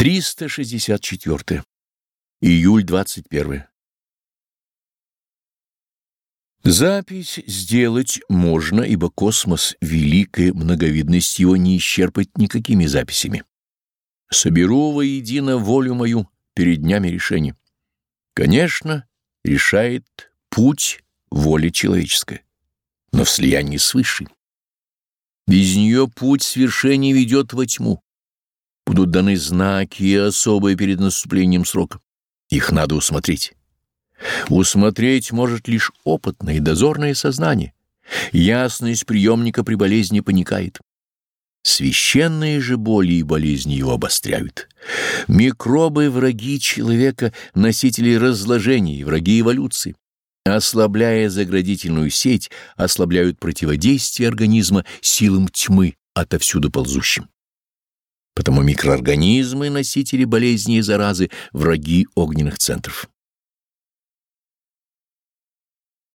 364. Июль 21. Запись сделать можно, ибо космос велик, и многовидность его не исчерпать никакими записями. Соберу воедино волю мою перед днями решения. Конечно, решает путь воли человеческая, но в слиянии с Высшей. Без нее путь свершения ведет во тьму будут даны знаки и особые перед наступлением срока. Их надо усмотреть. Усмотреть может лишь опытное и дозорное сознание. Ясность приемника при болезни паникает. Священные же боли и болезни его обостряют. Микробы — враги человека, носители разложений, враги эволюции. Ослабляя заградительную сеть, ослабляют противодействие организма силам тьмы, отовсюду ползущим. Микроорганизмы — носители болезней и заразы, враги огненных центров.